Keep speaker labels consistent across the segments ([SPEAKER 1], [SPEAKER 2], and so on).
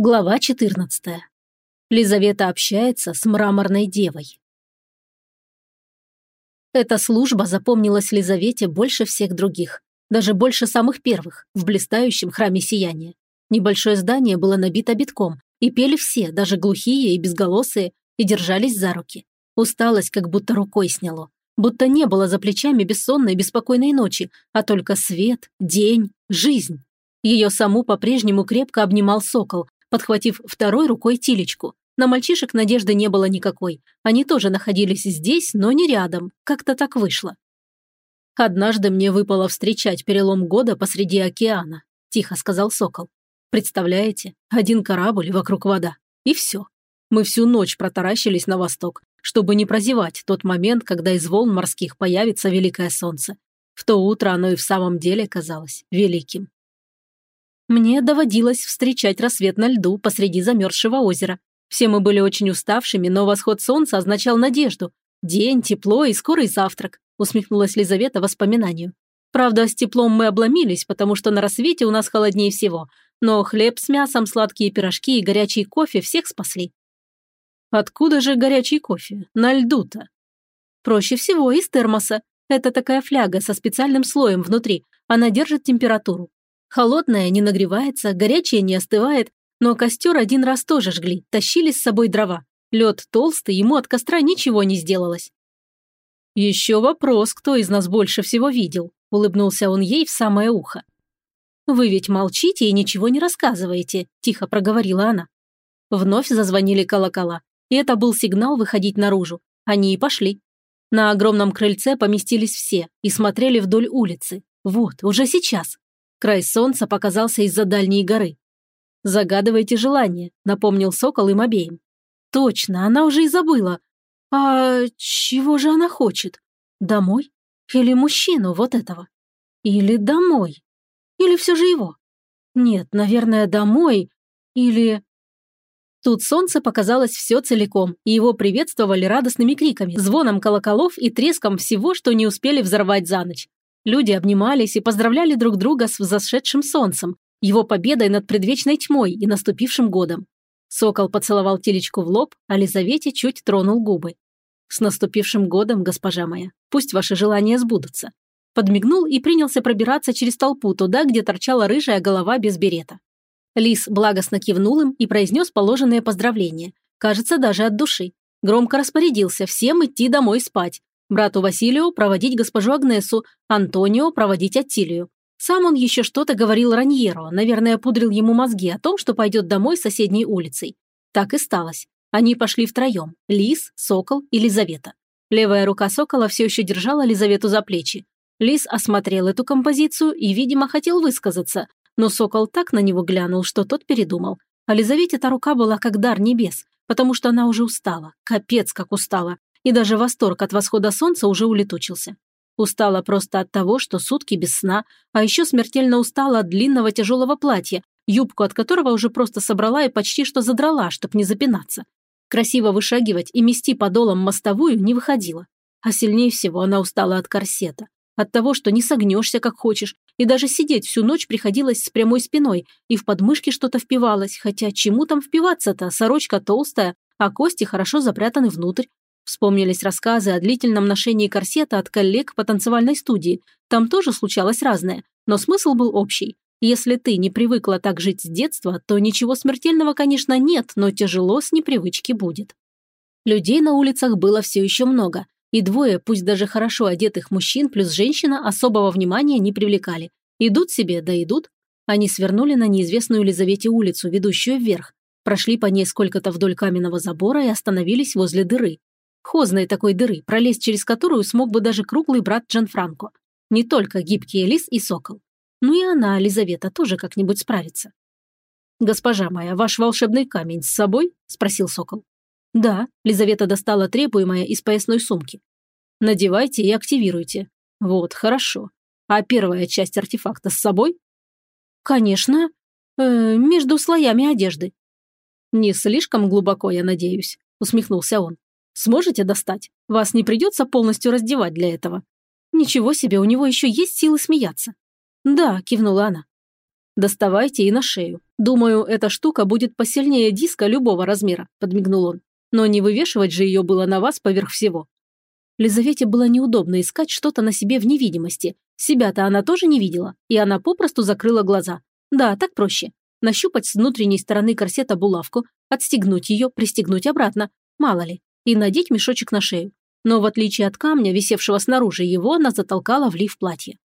[SPEAKER 1] Глава 14. Лизавета общается с мраморной девой. Эта служба запомнилась Лизавете больше всех других, даже больше самых первых, в блистающем храме сияния. Небольшое здание было набито битком, и пели все, даже глухие и безголосые, и держались за руки. Усталость как будто рукой сняло. Будто не было за плечами бессонной беспокойной ночи, а только свет, день, жизнь. Ее саму по-прежнему крепко обнимал сокол, подхватив второй рукой Тилечку. На мальчишек надежды не было никакой. Они тоже находились здесь, но не рядом. Как-то так вышло. «Однажды мне выпало встречать перелом года посреди океана», – тихо сказал Сокол. «Представляете, один корабль вокруг вода. И все. Мы всю ночь протаращились на восток, чтобы не прозевать тот момент, когда из волн морских появится великое солнце. В то утро оно и в самом деле казалось великим. Мне доводилось встречать рассвет на льду посреди замерзшего озера. Все мы были очень уставшими, но восход солнца означал надежду. День, тепло и скорый завтрак, усмехнулась Лизавета воспоминанию. Правда, с теплом мы обломились, потому что на рассвете у нас холоднее всего. Но хлеб с мясом, сладкие пирожки и горячий кофе всех спасли. Откуда же горячий кофе? На льду-то. Проще всего из термоса. Это такая фляга со специальным слоем внутри. Она держит температуру. Холодная не нагревается, горячая не остывает, но костер один раз тоже жгли, тащили с собой дрова. Лед толстый, ему от костра ничего не сделалось. «Еще вопрос, кто из нас больше всего видел?» – улыбнулся он ей в самое ухо. «Вы ведь молчите и ничего не рассказываете», – тихо проговорила она. Вновь зазвонили колокола, и это был сигнал выходить наружу. Они и пошли. На огромном крыльце поместились все и смотрели вдоль улицы. Вот, уже сейчас. Край солнца показался из-за дальней горы. «Загадывайте желание», — напомнил сокол им обеим. «Точно, она уже и забыла. А чего же она хочет? Домой? Или мужчину вот этого? Или домой? Или все же его? Нет, наверное, домой. Или...» Тут солнце показалось все целиком, и его приветствовали радостными криками, звоном колоколов и треском всего, что не успели взорвать за ночь. Люди обнимались и поздравляли друг друга с взошедшим солнцем, его победой над предвечной тьмой и наступившим годом. Сокол поцеловал телечку в лоб, а Лизавете чуть тронул губы. «С наступившим годом, госпожа моя, пусть ваши желания сбудутся». Подмигнул и принялся пробираться через толпу туда, где торчала рыжая голова без берета. Лис благостно кивнул им и произнес положенные поздравления. Кажется, даже от души. Громко распорядился всем идти домой спать, Брату Василию проводить госпожу Агнесу, Антонио проводить Аттилию. Сам он еще что-то говорил Раньеро, наверное, пудрил ему мозги о том, что пойдет домой соседней улицей. Так и сталось. Они пошли втроем – Лис, Сокол и Лизавета. Левая рука Сокола все еще держала Лизавету за плечи. Лис осмотрел эту композицию и, видимо, хотел высказаться, но Сокол так на него глянул, что тот передумал. А Лизавете-то рука была как дар небес, потому что она уже устала, капец как устала, и даже восторг от восхода солнца уже улетучился. Устала просто от того, что сутки без сна, а еще смертельно устала от длинного тяжелого платья, юбку от которого уже просто собрала и почти что задрала, чтоб не запинаться. Красиво вышагивать и мести подолом мостовую не выходило. А сильнее всего она устала от корсета. От того, что не согнешься, как хочешь, и даже сидеть всю ночь приходилось с прямой спиной, и в подмышки что-то впивалось, хотя чему там впиваться-то, сорочка толстая, а кости хорошо запрятаны внутрь, Вспомнились рассказы о длительном ношении корсета от коллег по танцевальной студии. Там тоже случалось разное, но смысл был общий. Если ты не привыкла так жить с детства, то ничего смертельного, конечно, нет, но тяжело с непривычки будет. Людей на улицах было все еще много, и двое, пусть даже хорошо одетых мужчин плюс женщина, особого внимания не привлекали. Идут себе, да идут. Они свернули на неизвестную Елизавете улицу, ведущую вверх, прошли по ней сколько-то вдоль каменного забора и остановились возле дыры. Хозной такой дыры, пролезть через которую смог бы даже круглый брат Джанфранко. Не только гибкий лис и сокол. Ну и она, Лизавета, тоже как-нибудь справится. «Госпожа моя, ваш волшебный камень с собой?» – спросил сокол. «Да», – Лизавета достала требуемое из поясной сумки. «Надевайте и активируйте. Вот, хорошо. А первая часть артефакта с собой?» «Конечно. Э, между слоями одежды». «Не слишком глубоко, я надеюсь», – усмехнулся он. Сможете достать? Вас не придется полностью раздевать для этого. Ничего себе, у него еще есть силы смеяться. Да, кивнула она. Доставайте и на шею. «Думаю, эта штука будет посильнее диска любого размера», – подмигнул он. «Но не вывешивать же ее было на вас поверх всего». Лизавете было неудобно искать что-то на себе в невидимости. Себя-то она тоже не видела, и она попросту закрыла глаза. Да, так проще. Нащупать с внутренней стороны корсета булавку, отстегнуть ее, пристегнуть обратно, мало ли, и надеть мешочек на шею. Но в отличие от камня, висевшего снаружи его, она затолкала в лиф платье.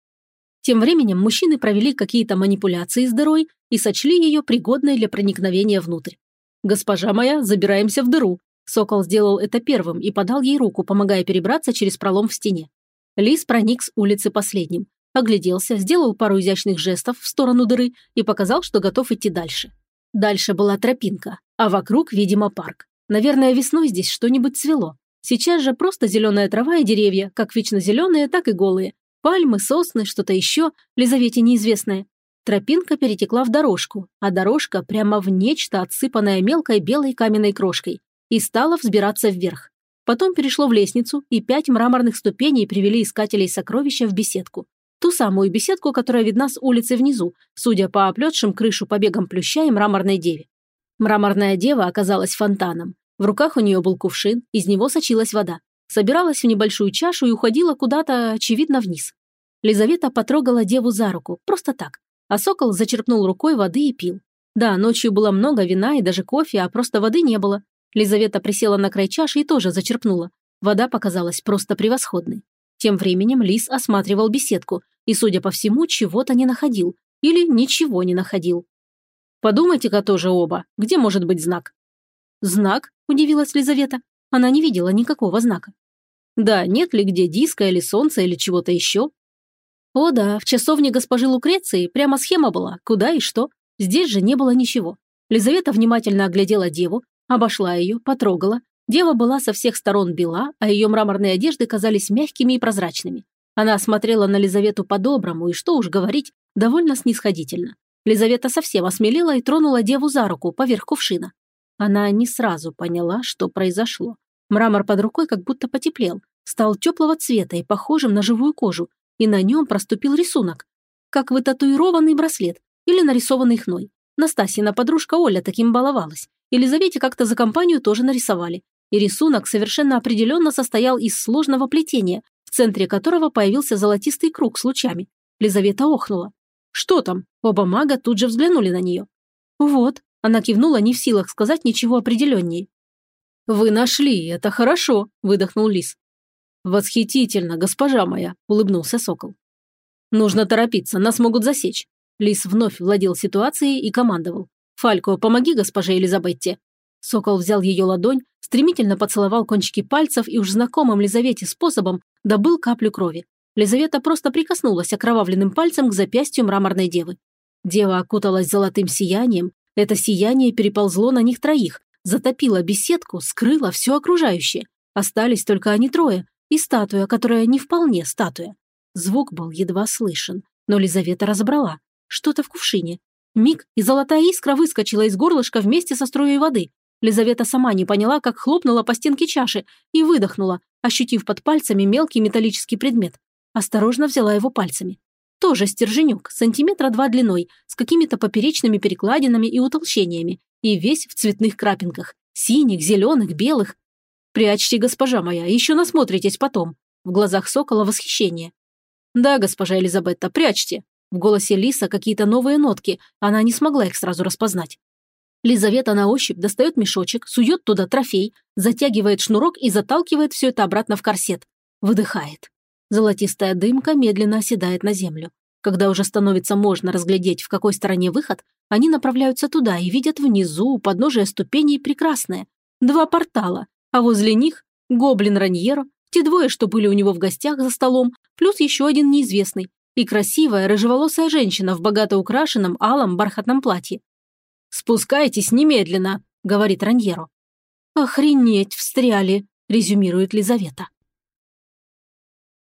[SPEAKER 1] Тем временем мужчины провели какие-то манипуляции с дырой и сочли ее пригодной для проникновения внутрь. «Госпожа моя, забираемся в дыру», Сокол сделал это первым и подал ей руку, помогая перебраться через пролом в стене. Лис проник с улицы последним. Огляделся, сделал пару изящных жестов в сторону дыры и показал, что готов идти дальше. Дальше была тропинка, а вокруг, видимо, парк. Наверное, весной здесь что-нибудь цвело. Сейчас же просто зеленая трава и деревья, как вечно зеленые, так и голые. Пальмы, сосны, что-то еще, Лизавете неизвестное. Тропинка перетекла в дорожку, а дорожка прямо в нечто, отсыпанное мелкой белой каменной крошкой и стала взбираться вверх. Потом перешло в лестницу, и пять мраморных ступеней привели искателей сокровища в беседку. Ту самую беседку, которая видна с улицы внизу, судя по оплетшим крышу побегам плюща и мраморной деве. Мраморная дева оказалась фонтаном. В руках у нее был кувшин, из него сочилась вода. Собиралась в небольшую чашу и уходила куда-то, очевидно, вниз. Лизавета потрогала деву за руку, просто так. А сокол зачерпнул рукой воды и пил. Да, ночью было много вина и даже кофе, а просто воды не было. Лизавета присела на край чаши и тоже зачерпнула. Вода показалась просто превосходной. Тем временем Лис осматривал беседку и, судя по всему, чего-то не находил. Или ничего не находил. «Подумайте-ка тоже оба, где может быть знак?» «Знак?» – удивилась Лизавета. Она не видела никакого знака. «Да, нет ли где диска или солнца или чего-то еще?» «О да, в часовне госпожи Лукреции прямо схема была, куда и что. Здесь же не было ничего». Лизавета внимательно оглядела деву, Обошла ее, потрогала. Дева была со всех сторон бела, а ее мраморные одежды казались мягкими и прозрачными. Она смотрела на Лизавету по-доброму, и что уж говорить, довольно снисходительно. Лизавета совсем осмелела и тронула деву за руку поверх кувшина. Она не сразу поняла, что произошло. Мрамор под рукой как будто потеплел, стал теплого цвета и похожим на живую кожу, и на нем проступил рисунок, как вытатуированный браслет или нарисованный хной. Настасьина подружка Оля таким баловалась. Елизавете как-то за компанию тоже нарисовали. И рисунок совершенно определенно состоял из сложного плетения, в центре которого появился золотистый круг с лучами. Лизавета охнула. «Что там?» Оба мага тут же взглянули на нее. «Вот», она кивнула, не в силах сказать ничего определеннее. «Вы нашли, это хорошо», – выдохнул лис. «Восхитительно, госпожа моя», – улыбнулся сокол. «Нужно торопиться, нас могут засечь». Лис вновь владел ситуацией и командовал. «Фалько, помоги госпоже Елизабетте». Сокол взял ее ладонь, стремительно поцеловал кончики пальцев и уж знакомым Лизавете способом добыл каплю крови. Лизавета просто прикоснулась окровавленным пальцем к запястью мраморной девы. Дева окуталась золотым сиянием, это сияние переползло на них троих, затопило беседку, скрыло все окружающее. Остались только они трое и статуя, которая не вполне статуя. Звук был едва слышен, но Лизавета разобрала. Что-то в кувшине. Миг, и золотая искра выскочила из горлышка вместе со струей воды. Лизавета сама не поняла, как хлопнула по стенке чаши и выдохнула, ощутив под пальцами мелкий металлический предмет. Осторожно взяла его пальцами. Тоже стерженек, сантиметра два длиной, с какими-то поперечными перекладинами и утолщениями, и весь в цветных крапинках. Синих, зеленых, белых. «Прячьте, госпожа моя, еще насмотритесь потом». В глазах сокола восхищение. «Да, госпожа Елизабетта, прячьте», в голосе Лиса какие-то новые нотки, она не смогла их сразу распознать. Лизавета на ощупь достает мешочек, сует туда трофей, затягивает шнурок и заталкивает все это обратно в корсет. Выдыхает. Золотистая дымка медленно оседает на землю. Когда уже становится можно разглядеть, в какой стороне выход, они направляются туда и видят внизу, у подножия ступеней, прекрасное. Два портала, а возле них гоблин Раньеро, те двое, что были у него в гостях за столом, плюс еще один неизвестный, и красивая рыжеволосая женщина в богато украшенном алом бархатном платье. «Спускайтесь немедленно», — говорит Раньеро. «Охренеть, встряли», — резюмирует Лизавета.